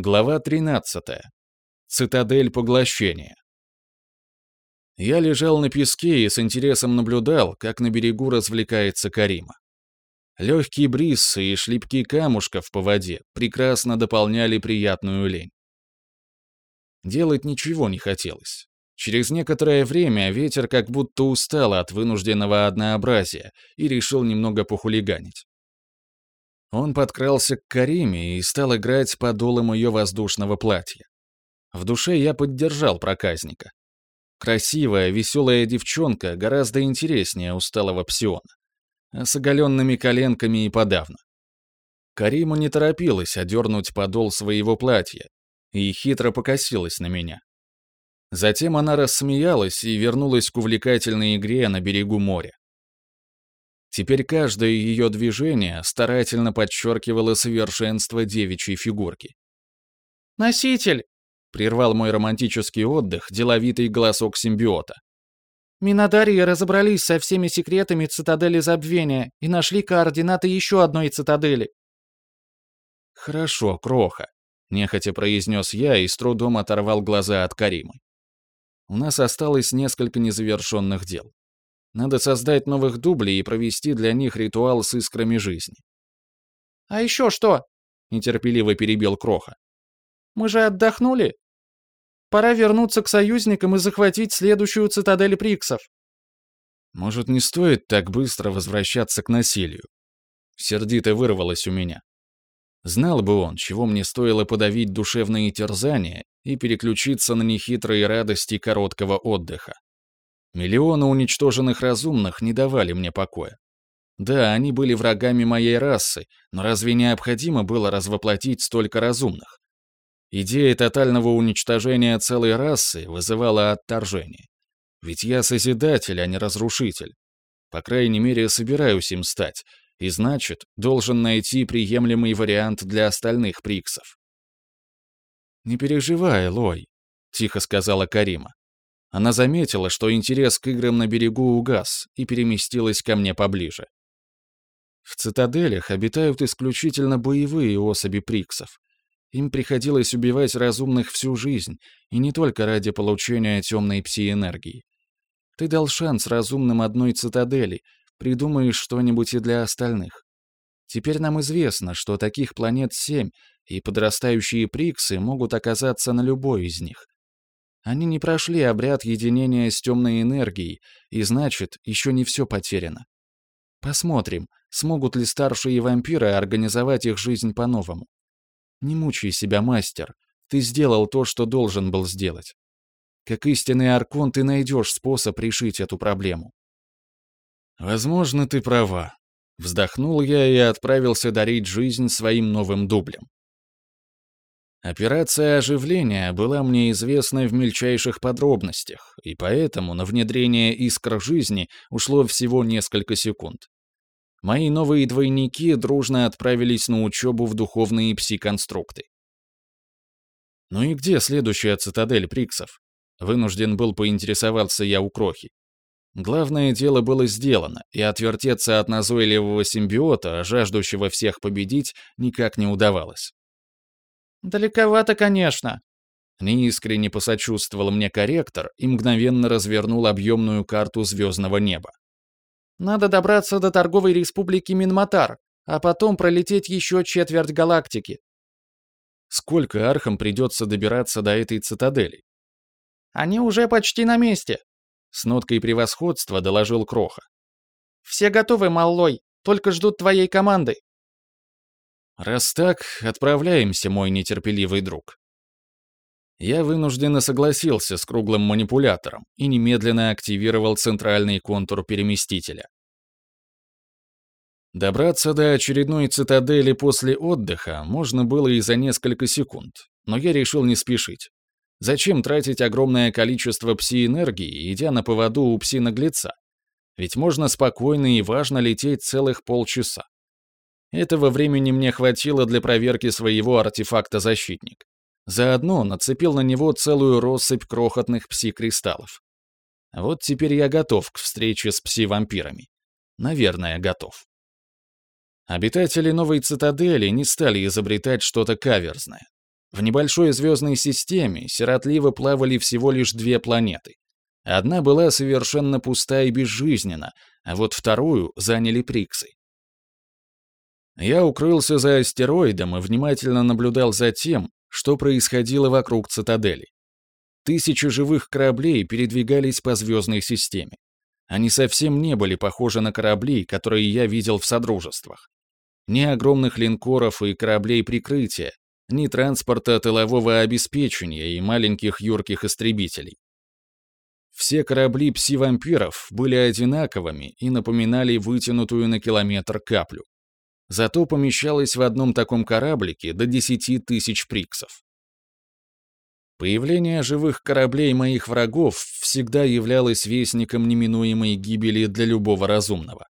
Глава 13. Цитадель поглощения. Я лежал на песке и с интересом наблюдал, как на берегу развлекается Карима. Легкий бриз и шлепки камушков по воде прекрасно дополняли приятную лень. Делать ничего не хотелось. Через некоторое время ветер как будто устал от вынужденного однообразия и решил немного похулиганить. Он подкрался к Кариме и стал играть подолом ее воздушного платья. В душе я поддержал проказника. Красивая, веселая девчонка гораздо интереснее усталого псиона. А с оголенными коленками и подавно. Карима не торопилась одернуть подол своего платья и хитро покосилась на меня. Затем она рассмеялась и вернулась к увлекательной игре на берегу моря. Теперь каждое ее движение старательно подчеркивало совершенство девичьей фигурки. «Носитель!» — прервал мой романтический отдых деловитый голосок симбиота. «Минодарии разобрались со всеми секретами цитадели забвения и нашли координаты еще одной цитадели». «Хорошо, Кроха», — нехотя произнес я и с трудом оторвал глаза от Каримы. «У нас осталось несколько незавершенных дел. Надо создать новых дублей и провести для них ритуал с искрами жизни. «А еще что?» — нетерпеливо перебил Кроха. «Мы же отдохнули. Пора вернуться к союзникам и захватить следующую цитадель Приксов». «Может, не стоит так быстро возвращаться к насилию?» Сердито вырвалось у меня. Знал бы он, чего мне стоило подавить душевные терзания и переключиться на нехитрые радости короткого отдыха. Миллионы уничтоженных разумных не давали мне покоя. Да, они были врагами моей расы, но разве необходимо было развоплотить столько разумных? Идея тотального уничтожения целой расы вызывала отторжение. Ведь я Созидатель, а не Разрушитель. По крайней мере, собираюсь им стать, и значит, должен найти приемлемый вариант для остальных приксов. «Не переживай, Лой», — тихо сказала Карима. Она заметила, что интерес к играм на берегу угас и переместилась ко мне поближе. В цитаделях обитают исключительно боевые особи приксов. Им приходилось убивать разумных всю жизнь, и не только ради получения темной пси-энергии. Ты дал шанс разумным одной цитадели, придумаешь что-нибудь и для остальных. Теперь нам известно, что таких планет семь, и подрастающие приксы могут оказаться на любой из них. Они не прошли обряд единения с темной энергией, и значит, еще не все потеряно. Посмотрим, смогут ли старшие вампиры организовать их жизнь по-новому. Не мучай себя, мастер. Ты сделал то, что должен был сделать. Как истинный Аркон ты найдешь способ решить эту проблему. Возможно, ты права. Вздохнул я и отправился дарить жизнь своим новым дублям. Операция оживления была мне известна в мельчайших подробностях, и поэтому на внедрение искр жизни ушло всего несколько секунд. Мои новые двойники дружно отправились на учебу в духовные пси-конструкты. «Ну и где следующая цитадель Приксов?» Вынужден был поинтересоваться я у Крохи. Главное дело было сделано, и отвертеться от назойливого симбиота, жаждущего всех победить, никак не удавалось. «Далековато, конечно». Неискренне посочувствовал мне корректор и мгновенно развернул объемную карту звездного неба. «Надо добраться до торговой республики Минматар, а потом пролететь еще четверть галактики». Сколько архам придется добираться до этой цитадели? Они уже почти на месте. С ноткой превосходства доложил Кроха. Все готовы, Маллой, только ждут твоей команды. «Раз так, отправляемся, мой нетерпеливый друг». Я вынужденно согласился с круглым манипулятором и немедленно активировал центральный контур переместителя. Добраться до очередной цитадели после отдыха можно было и за несколько секунд, но я решил не спешить. Зачем тратить огромное количество пси-энергии, идя на поводу у пси-наглеца? Ведь можно спокойно и важно лететь целых полчаса. Этого времени мне хватило для проверки своего артефакта-защитник. Заодно нацепил на него целую россыпь крохотных пси-кристаллов. Вот теперь я готов к встрече с пси-вампирами. Наверное, готов. Обитатели новой цитадели не стали изобретать что-то каверзное. В небольшой звездной системе сиротливо плавали всего лишь две планеты. Одна была совершенно пуста и безжизненна, а вот вторую заняли приксы. Я укрылся за астероидом и внимательно наблюдал за тем, что происходило вокруг цитадели. Тысячи живых кораблей передвигались по звездной системе. Они совсем не были похожи на корабли, которые я видел в содружествах. Ни огромных линкоров и кораблей прикрытия, ни транспорта тылового обеспечения и маленьких юрких истребителей. Все корабли пси-вампиров были одинаковыми и напоминали вытянутую на километр каплю. Зато помещалось в одном таком кораблике до 10 тысяч приксов. Появление живых кораблей моих врагов всегда являлось вестником неминуемой гибели для любого разумного.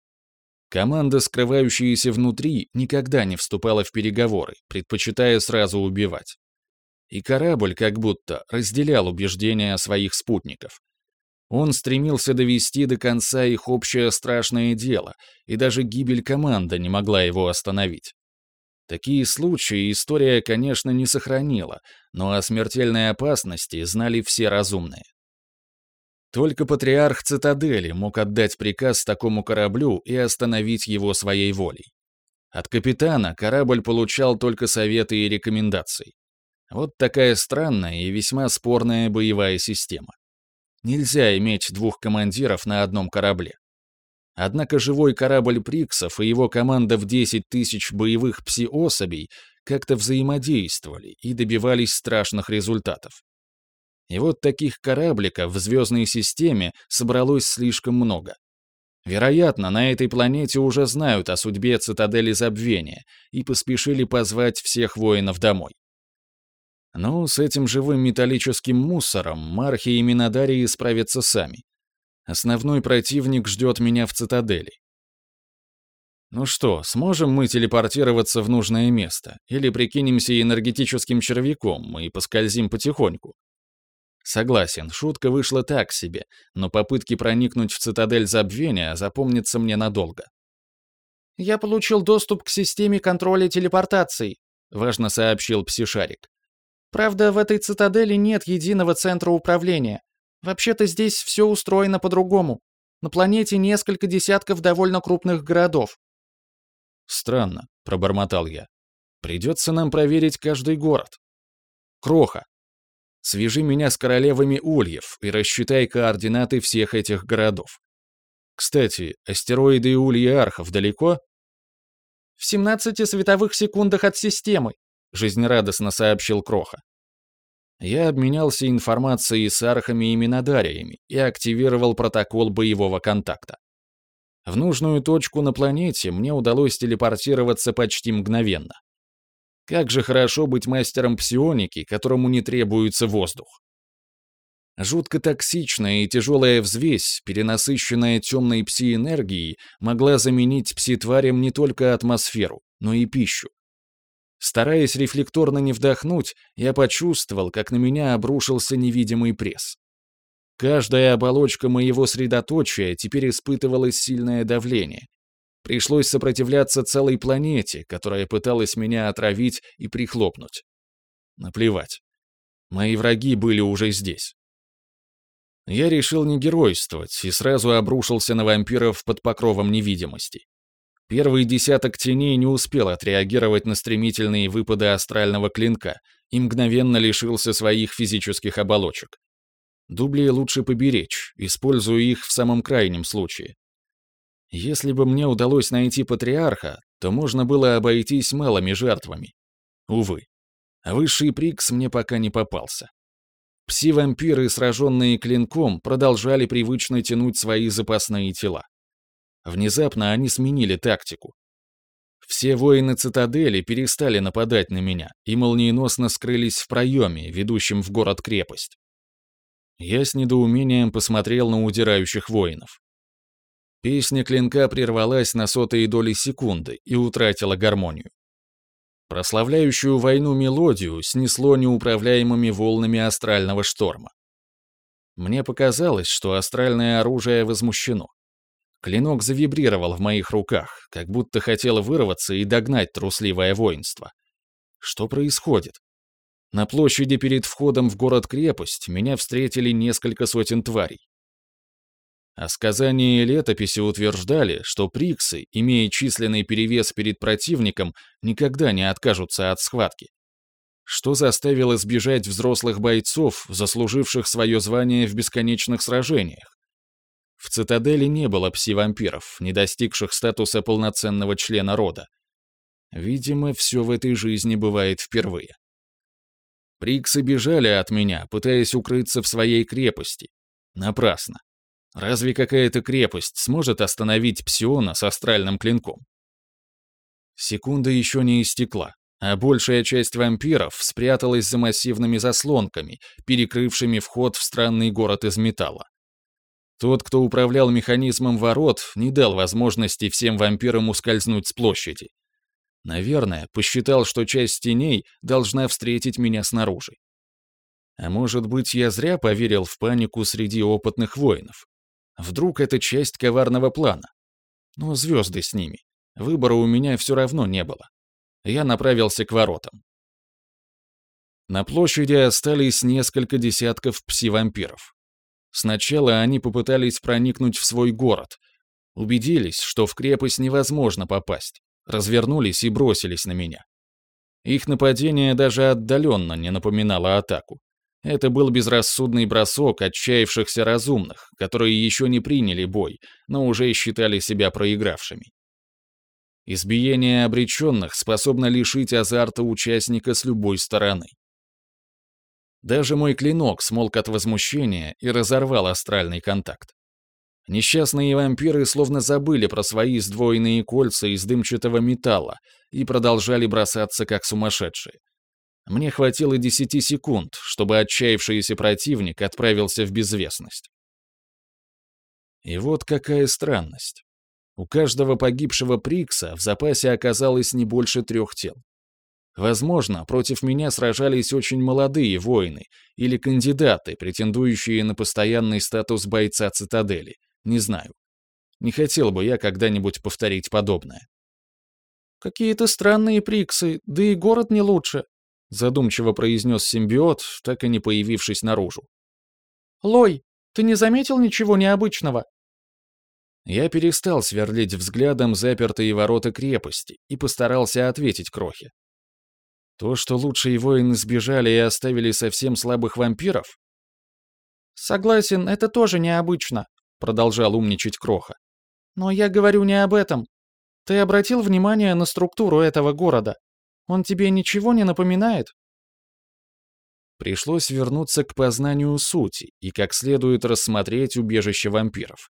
Команда, скрывающаяся внутри, никогда не вступала в переговоры, предпочитая сразу убивать. И корабль как будто разделял убеждения своих спутников. Он стремился довести до конца их общее страшное дело, и даже гибель команды не могла его остановить. Такие случаи история, конечно, не сохранила, но о смертельной опасности знали все разумные. Только патриарх цитадели мог отдать приказ такому кораблю и остановить его своей волей. От капитана корабль получал только советы и рекомендации. Вот такая странная и весьма спорная боевая система. Нельзя иметь двух командиров на одном корабле. Однако живой корабль Приксов и его команда в 10 тысяч боевых пси-особей как-то взаимодействовали и добивались страшных результатов. И вот таких корабликов в звездной системе собралось слишком много. Вероятно, на этой планете уже знают о судьбе цитадели забвения и поспешили позвать всех воинов домой. Ну, с этим живым металлическим мусором Мархи и Минодарии справятся сами. Основной противник ждет меня в цитадели. Ну что, сможем мы телепортироваться в нужное место? Или прикинемся энергетическим червяком и поскользим потихоньку? Согласен, шутка вышла так себе, но попытки проникнуть в цитадель забвения запомнятся мне надолго. «Я получил доступ к системе контроля телепортации», — важно сообщил псишарик. Правда, в этой цитадели нет единого центра управления. Вообще-то здесь все устроено по-другому. На планете несколько десятков довольно крупных городов. Странно, пробормотал я. Придется нам проверить каждый город. Кроха. Свяжи меня с королевами Ульев и рассчитай координаты всех этих городов. Кстати, астероиды Ульи Архов далеко? В 17 световых секундах от системы, жизнерадостно сообщил Кроха. Я обменялся информацией с архами и минодариями и активировал протокол боевого контакта. В нужную точку на планете мне удалось телепортироваться почти мгновенно. Как же хорошо быть мастером псионики, которому не требуется воздух. Жутко токсичная и тяжелая взвесь, перенасыщенная темной пси-энергией, могла заменить пси-тварям не только атмосферу, но и пищу. Стараясь рефлекторно не вдохнуть, я почувствовал, как на меня обрушился невидимый пресс. Каждая оболочка моего средоточия теперь испытывала сильное давление. Пришлось сопротивляться целой планете, которая пыталась меня отравить и прихлопнуть. Наплевать. Мои враги были уже здесь. Я решил не геройствовать и сразу обрушился на вампиров под покровом невидимости. Первый десяток теней не успел отреагировать на стремительные выпады астрального клинка и мгновенно лишился своих физических оболочек. Дубли лучше поберечь, используя их в самом крайнем случае. Если бы мне удалось найти патриарха, то можно было обойтись малыми жертвами. Увы. Высший прикс мне пока не попался. Пси-вампиры, сраженные клинком, продолжали привычно тянуть свои запасные тела. Внезапно они сменили тактику. Все воины цитадели перестали нападать на меня и молниеносно скрылись в проеме, ведущем в город-крепость. Я с недоумением посмотрел на удирающих воинов. Песня клинка прервалась на сотые доли секунды и утратила гармонию. Прославляющую войну мелодию снесло неуправляемыми волнами астрального шторма. Мне показалось, что астральное оружие возмущено. Клинок завибрировал в моих руках, как будто хотел вырваться и догнать трусливое воинство. Что происходит? На площади перед входом в город-крепость меня встретили несколько сотен тварей. А сказания и летописи утверждали, что приксы, имея численный перевес перед противником, никогда не откажутся от схватки. Что заставило сбежать взрослых бойцов, заслуживших свое звание в бесконечных сражениях? В цитадели не было пси-вампиров, не достигших статуса полноценного члена рода. Видимо, все в этой жизни бывает впервые. Приксы бежали от меня, пытаясь укрыться в своей крепости. Напрасно. Разве какая-то крепость сможет остановить псиона с астральным клинком? Секунда еще не истекла, а большая часть вампиров спряталась за массивными заслонками, перекрывшими вход в странный город из металла. Тот, кто управлял механизмом ворот, не дал возможности всем вампирам ускользнуть с площади. Наверное, посчитал, что часть теней должна встретить меня снаружи. А может быть, я зря поверил в панику среди опытных воинов. Вдруг это часть коварного плана? Но звезды с ними. Выбора у меня все равно не было. Я направился к воротам. На площади остались несколько десятков пси-вампиров. Сначала они попытались проникнуть в свой город. Убедились, что в крепость невозможно попасть развернулись и бросились на меня. Их нападение даже отдаленно не напоминало атаку. Это был безрассудный бросок отчаявшихся разумных, которые еще не приняли бой, но уже считали себя проигравшими. Избиение обреченных способно лишить азарта участника с любой стороны. Даже мой клинок смолк от возмущения и разорвал астральный контакт. Несчастные вампиры словно забыли про свои сдвоенные кольца из дымчатого металла и продолжали бросаться как сумасшедшие. Мне хватило десяти секунд, чтобы отчаявшийся противник отправился в безвестность. И вот какая странность. У каждого погибшего Прикса в запасе оказалось не больше трех тел. Возможно, против меня сражались очень молодые воины или кандидаты, претендующие на постоянный статус бойца цитадели, не знаю. Не хотел бы я когда-нибудь повторить подобное. «Какие-то странные приксы, да и город не лучше», задумчиво произнес симбиот, так и не появившись наружу. «Лой, ты не заметил ничего необычного?» Я перестал сверлить взглядом запертые ворота крепости и постарался ответить Крохе. То, что лучшие воины сбежали и оставили совсем слабых вампиров? Согласен, это тоже необычно продолжал умничать Кроха. Но я говорю не об этом. Ты обратил внимание на структуру этого города? Он тебе ничего не напоминает? Пришлось вернуться к познанию сути и как следует рассмотреть убежище вампиров.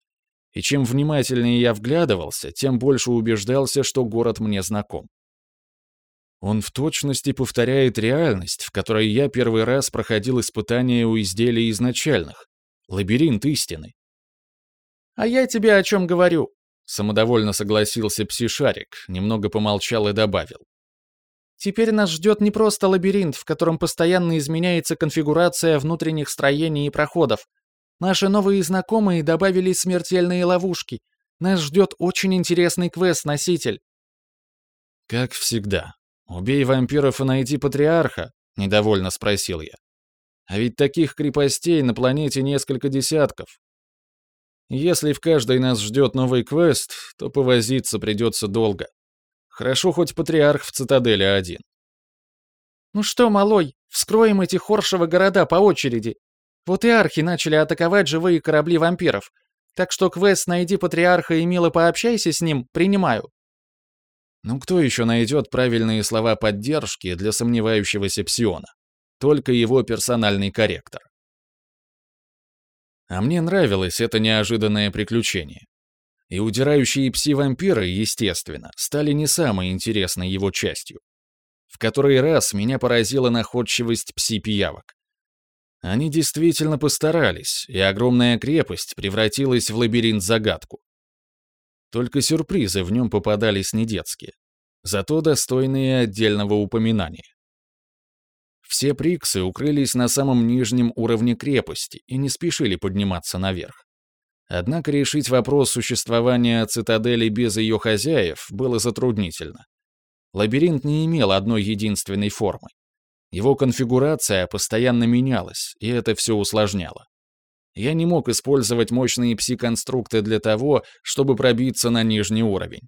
И чем внимательнее я вглядывался, тем больше убеждался, что город мне знаком. Он в точности повторяет реальность, в которой я первый раз проходил испытания у изделий изначальных. Лабиринт истины. «А я тебе о чем говорю?» Самодовольно согласился псишарик, немного помолчал и добавил. «Теперь нас ждет не просто лабиринт, в котором постоянно изменяется конфигурация внутренних строений и проходов. Наши новые знакомые добавили смертельные ловушки. Нас ждет очень интересный квест-носитель». «Как всегда. Убей вампиров и найди патриарха», — недовольно спросил я. «А ведь таких крепостей на планете несколько десятков. Если в каждой нас ждет новый квест, то повозиться придется долго. Хорошо, хоть патриарх в цитадели один. «Ну что, малой, вскроем эти хоршевы города по очереди. Вот и архи начали атаковать живые корабли вампиров. Так что квест «Найди патриарха и мило пообщайся с ним» принимаю». Ну кто еще найдет правильные слова поддержки для сомневающегося псиона? Только его персональный корректор. А мне нравилось это неожиданное приключение. И удирающие пси-вампиры, естественно, стали не самой интересной его частью. В который раз меня поразила находчивость пси-пиявок. Они действительно постарались, и огромная крепость превратилась в лабиринт-загадку. Только сюрпризы в нем попадались не детские, зато достойные отдельного упоминания. Все приксы укрылись на самом нижнем уровне крепости и не спешили подниматься наверх. Однако решить вопрос существования цитадели без ее хозяев было затруднительно. Лабиринт не имел одной единственной формы. Его конфигурация постоянно менялась, и это все усложняло. Я не мог использовать мощные пси-конструкты для того, чтобы пробиться на нижний уровень.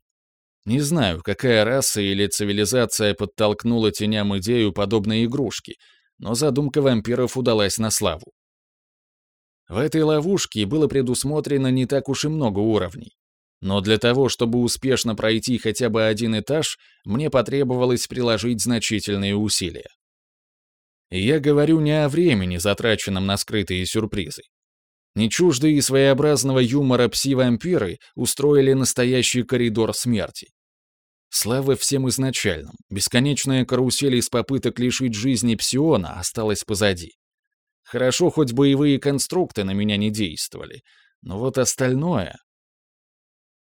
Не знаю, какая раса или цивилизация подтолкнула теням идею подобной игрушки, но задумка вампиров удалась на славу. В этой ловушке было предусмотрено не так уж и много уровней. Но для того, чтобы успешно пройти хотя бы один этаж, мне потребовалось приложить значительные усилия. И я говорю не о времени, затраченном на скрытые сюрпризы. Не чуждые своеобразного юмора пси-вампиры устроили настоящий коридор смерти. Слава всем изначальным, бесконечная карусель из попыток лишить жизни псиона осталась позади. Хорошо, хоть боевые конструкты на меня не действовали, но вот остальное...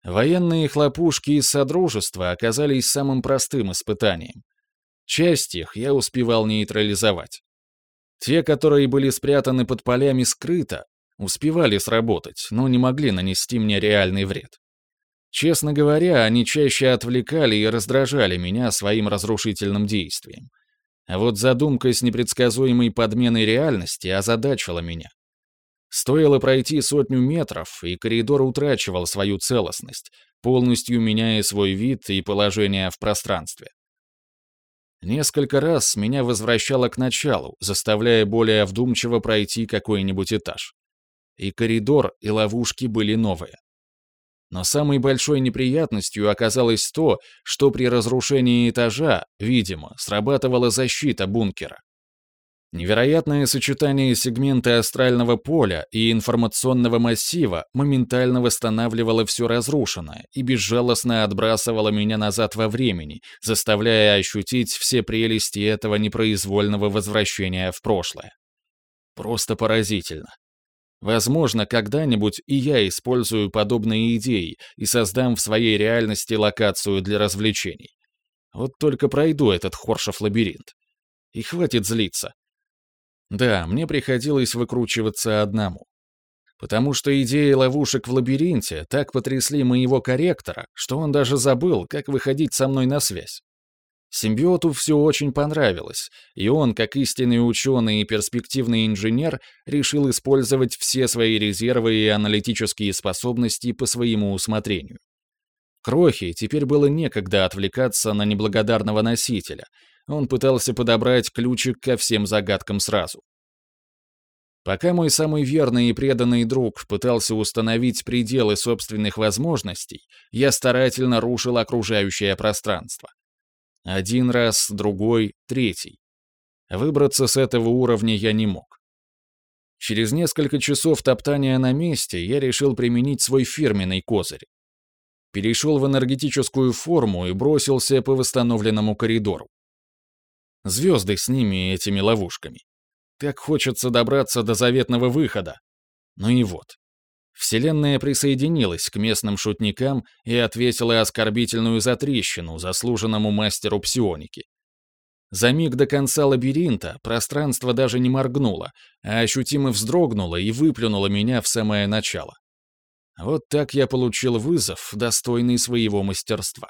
Военные хлопушки из Содружества оказались самым простым испытанием. Часть их я успевал нейтрализовать. Те, которые были спрятаны под полями скрыто, успевали сработать, но не могли нанести мне реальный вред. Честно говоря, они чаще отвлекали и раздражали меня своим разрушительным действием. А вот задумка с непредсказуемой подменой реальности озадачила меня. Стоило пройти сотню метров, и коридор утрачивал свою целостность, полностью меняя свой вид и положение в пространстве. Несколько раз меня возвращало к началу, заставляя более вдумчиво пройти какой-нибудь этаж. И коридор, и ловушки были новые. Но самой большой неприятностью оказалось то, что при разрушении этажа, видимо, срабатывала защита бункера. Невероятное сочетание сегмента астрального поля и информационного массива моментально восстанавливало все разрушенное и безжалостно отбрасывало меня назад во времени, заставляя ощутить все прелести этого непроизвольного возвращения в прошлое. Просто поразительно. Возможно, когда-нибудь и я использую подобные идеи и создам в своей реальности локацию для развлечений. Вот только пройду этот Хоршев лабиринт. И хватит злиться. Да, мне приходилось выкручиваться одному. Потому что идеи ловушек в лабиринте так потрясли моего корректора, что он даже забыл, как выходить со мной на связь. Симбиоту все очень понравилось, и он, как истинный ученый и перспективный инженер, решил использовать все свои резервы и аналитические способности по своему усмотрению. Крохи теперь было некогда отвлекаться на неблагодарного носителя, он пытался подобрать ключик ко всем загадкам сразу. Пока мой самый верный и преданный друг пытался установить пределы собственных возможностей, я старательно рушил окружающее пространство. Один раз, другой, третий. Выбраться с этого уровня я не мог. Через несколько часов топтания на месте я решил применить свой фирменный козырь. Перешел в энергетическую форму и бросился по восстановленному коридору. Звезды с ними, этими ловушками. Так хочется добраться до заветного выхода. Ну и вот. Вселенная присоединилась к местным шутникам и ответила оскорбительную затрещину заслуженному мастеру псионики. За миг до конца лабиринта пространство даже не моргнуло, а ощутимо вздрогнуло и выплюнуло меня в самое начало. Вот так я получил вызов, достойный своего мастерства.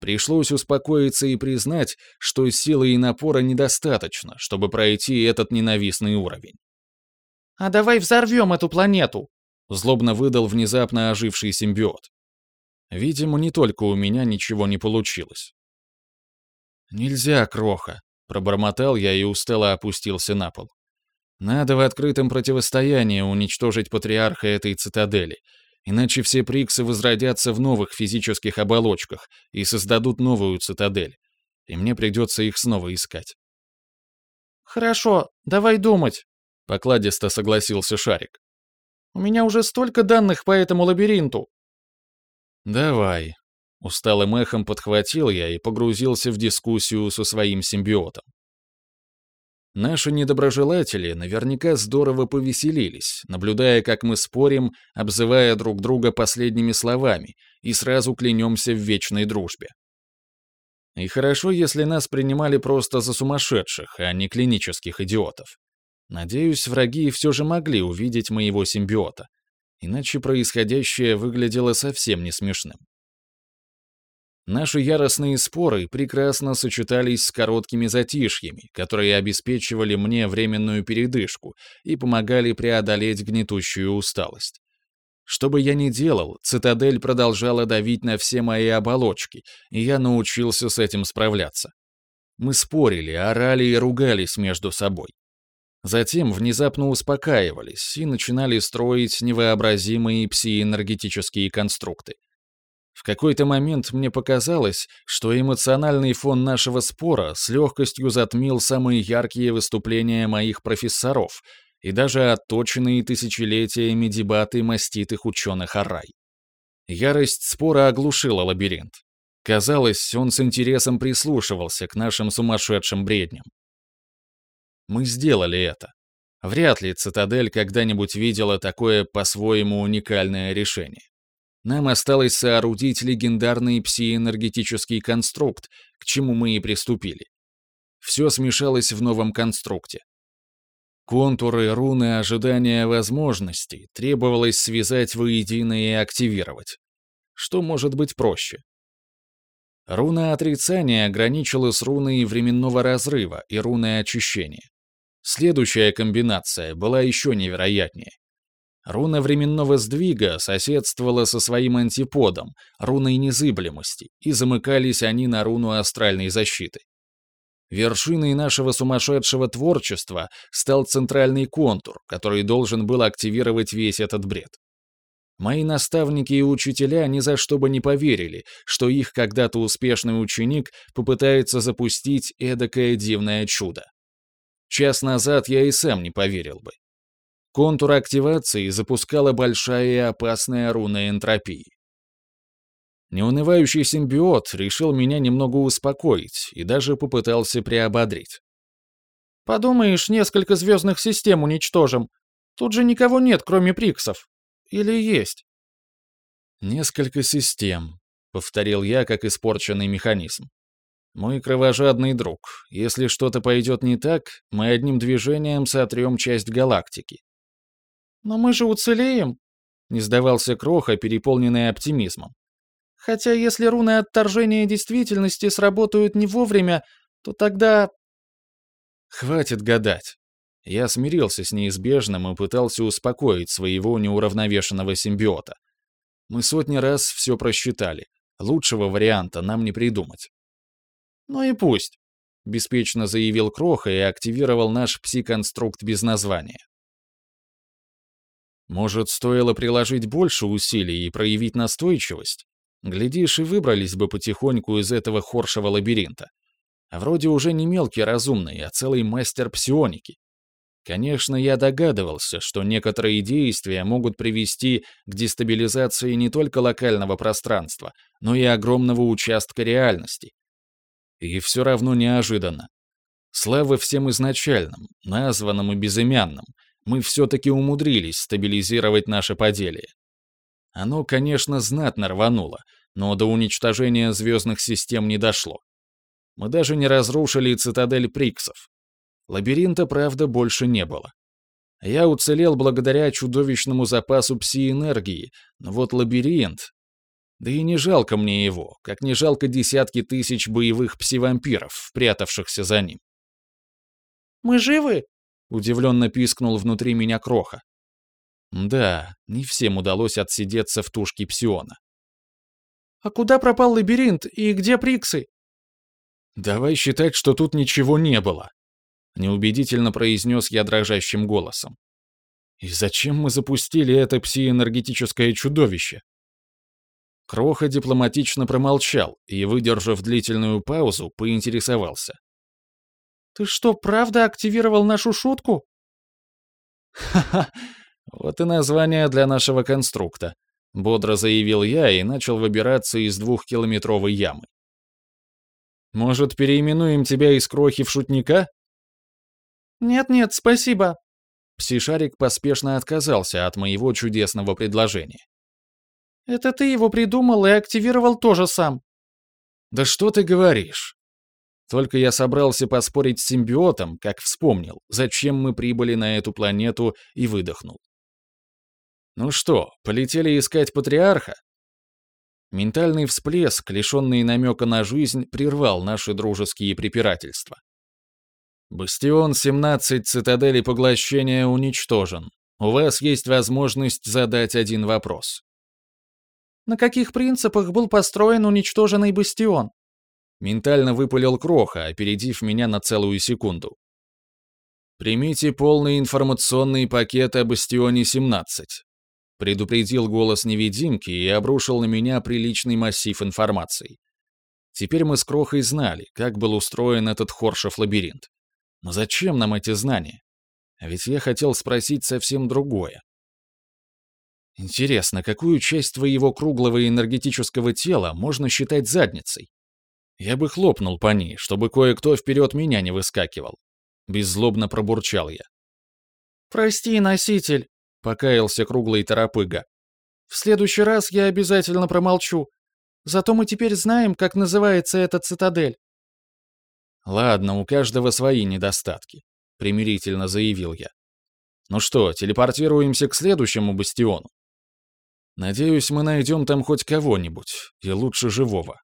Пришлось успокоиться и признать, что силы и напора недостаточно, чтобы пройти этот ненавистный уровень. «А давай взорвем эту планету!» — злобно выдал внезапно оживший симбиот. Видимо, не только у меня ничего не получилось. «Нельзя, Кроха», — пробормотал я и устало опустился на пол. «Надо в открытом противостоянии уничтожить патриарха этой цитадели, Иначе все приксы возродятся в новых физических оболочках и создадут новую цитадель. И мне придется их снова искать. «Хорошо, давай думать», — покладисто согласился Шарик. «У меня уже столько данных по этому лабиринту». «Давай», — усталым эхом подхватил я и погрузился в дискуссию со своим симбиотом. Наши недоброжелатели наверняка здорово повеселились, наблюдая, как мы спорим, обзывая друг друга последними словами, и сразу клянемся в вечной дружбе. И хорошо, если нас принимали просто за сумасшедших, а не клинических идиотов. Надеюсь, враги все же могли увидеть моего симбиота. Иначе происходящее выглядело совсем не смешным. Наши яростные споры прекрасно сочетались с короткими затишьями, которые обеспечивали мне временную передышку и помогали преодолеть гнетущую усталость. Что бы я ни делал, цитадель продолжала давить на все мои оболочки, и я научился с этим справляться. Мы спорили, орали и ругались между собой. Затем внезапно успокаивались и начинали строить невообразимые псиэнергетические конструкты. В какой-то момент мне показалось, что эмоциональный фон нашего спора с легкостью затмил самые яркие выступления моих профессоров и даже отточенные тысячелетиями дебаты маститых ученых о рай. Ярость спора оглушила лабиринт. Казалось, он с интересом прислушивался к нашим сумасшедшим бредням. Мы сделали это. Вряд ли цитадель когда-нибудь видела такое по-своему уникальное решение. Нам осталось соорудить легендарный псиэнергетический конструкт, к чему мы и приступили. Все смешалось в новом конструкте. Контуры, руны, ожидания возможностей требовалось связать воедино и активировать. Что может быть проще? Руна отрицания ограничила с руной временного разрыва и руной очищения. Следующая комбинация была еще невероятнее. Руна временного сдвига соседствовала со своим антиподом, руной незыблемости, и замыкались они на руну астральной защиты. Вершиной нашего сумасшедшего творчества стал центральный контур, который должен был активировать весь этот бред. Мои наставники и учителя ни за что бы не поверили, что их когда-то успешный ученик попытается запустить эдакое дивное чудо. Час назад я и сам не поверил бы. Контур активации запускала большая и опасная руна энтропии. Неунывающий симбиот решил меня немного успокоить и даже попытался приободрить. «Подумаешь, несколько звездных систем уничтожим. Тут же никого нет, кроме приксов. Или есть?» «Несколько систем», — повторил я, как испорченный механизм. «Мой кровожадный друг, если что-то пойдет не так, мы одним движением сотрем часть галактики. «Но мы же уцелеем!» — не сдавался Кроха, переполненный оптимизмом. «Хотя если руны отторжения действительности сработают не вовремя, то тогда...» «Хватит гадать!» Я смирился с неизбежным и пытался успокоить своего неуравновешенного симбиота. Мы сотни раз все просчитали. Лучшего варианта нам не придумать. «Ну и пусть», — беспечно заявил Кроха и активировал наш пси-конструкт без названия. Может, стоило приложить больше усилий и проявить настойчивость? Глядишь, и выбрались бы потихоньку из этого хоршего лабиринта. А вроде уже не мелкий разумный, а целый мастер псионики. Конечно, я догадывался, что некоторые действия могут привести к дестабилизации не только локального пространства, но и огромного участка реальности. И все равно неожиданно. Слава всем изначальным, названным и безымянным, мы все-таки умудрились стабилизировать наше поделие. Оно, конечно, знатно рвануло, но до уничтожения звездных систем не дошло. Мы даже не разрушили цитадель Приксов. Лабиринта, правда, больше не было. Я уцелел благодаря чудовищному запасу пси-энергии, но вот лабиринт... Да и не жалко мне его, как не жалко десятки тысяч боевых пси-вампиров, прятавшихся за ним. «Мы живы?» Удивленно пискнул внутри меня кроха. Да, не всем удалось отсидеться в тушке псиона. «А куда пропал лабиринт и где Приксы?» «Давай считать, что тут ничего не было», — неубедительно произнес я дрожащим голосом. «И зачем мы запустили это псиэнергетическое чудовище?» Кроха дипломатично промолчал и, выдержав длительную паузу, поинтересовался. Ты что, правда активировал нашу шутку? Ха-ха, вот и название для нашего конструкта, бодро заявил я и начал выбираться из двухкилометровой ямы. Может, переименуем тебя из крохи в шутника? Нет-нет, спасибо. Псишарик поспешно отказался от моего чудесного предложения. Это ты его придумал и активировал тоже сам. Да что ты говоришь? Только я собрался поспорить с симбиотом, как вспомнил, зачем мы прибыли на эту планету и выдохнул. Ну что, полетели искать патриарха? Ментальный всплеск, лишенный намека на жизнь, прервал наши дружеские препирательства. «Бастион-17 цитадели поглощения уничтожен. У вас есть возможность задать один вопрос». «На каких принципах был построен уничтоженный бастион?» Ментально выпалил Кроха, опередив меня на целую секунду. «Примите полный информационный пакет о Бастионе-17», предупредил голос невидимки и обрушил на меня приличный массив информации. Теперь мы с Крохой знали, как был устроен этот Хоршев лабиринт. Но зачем нам эти знания? А ведь я хотел спросить совсем другое. Интересно, какую часть твоего круглого энергетического тела можно считать задницей? Я бы хлопнул по ней, чтобы кое-кто вперед меня не выскакивал. Беззлобно пробурчал я. «Прости, носитель», — покаялся круглый торопыга. «В следующий раз я обязательно промолчу. Зато мы теперь знаем, как называется эта цитадель». «Ладно, у каждого свои недостатки», — примирительно заявил я. «Ну что, телепортируемся к следующему бастиону?» «Надеюсь, мы найдем там хоть кого-нибудь, и лучше живого».